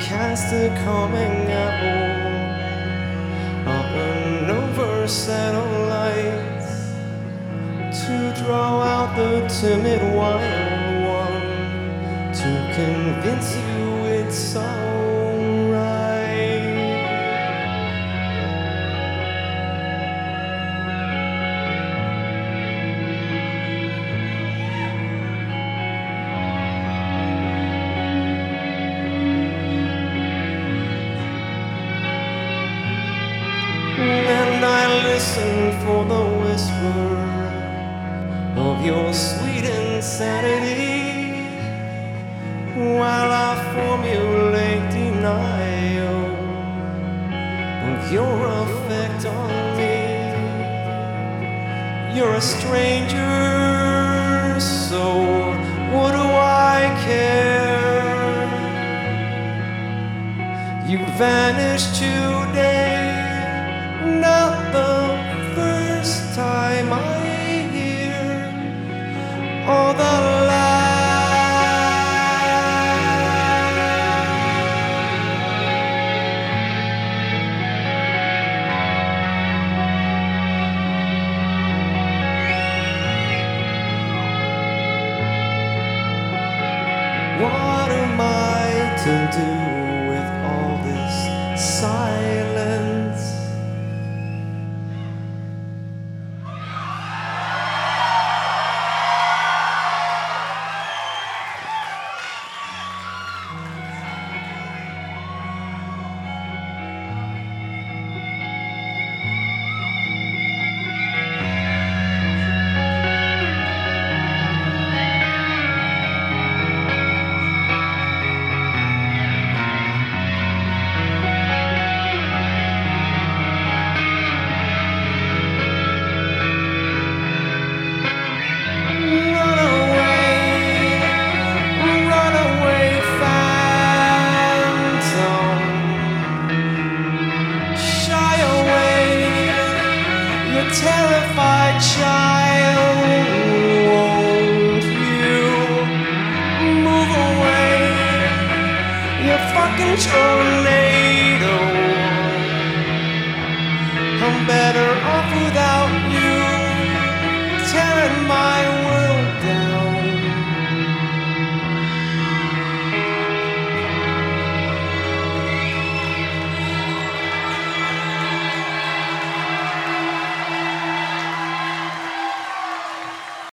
cast a calming apple up and over satellites to draw out the timid wild one to convince you it's alright. Listen for the whisper of your sweet insanity while I formulate denial of your effect on me. You're a stranger, so what do I care? You vanished today, not the time I hear all the lies. What am I to do terrified child. Won't you move away? You fucking tornado. I'm better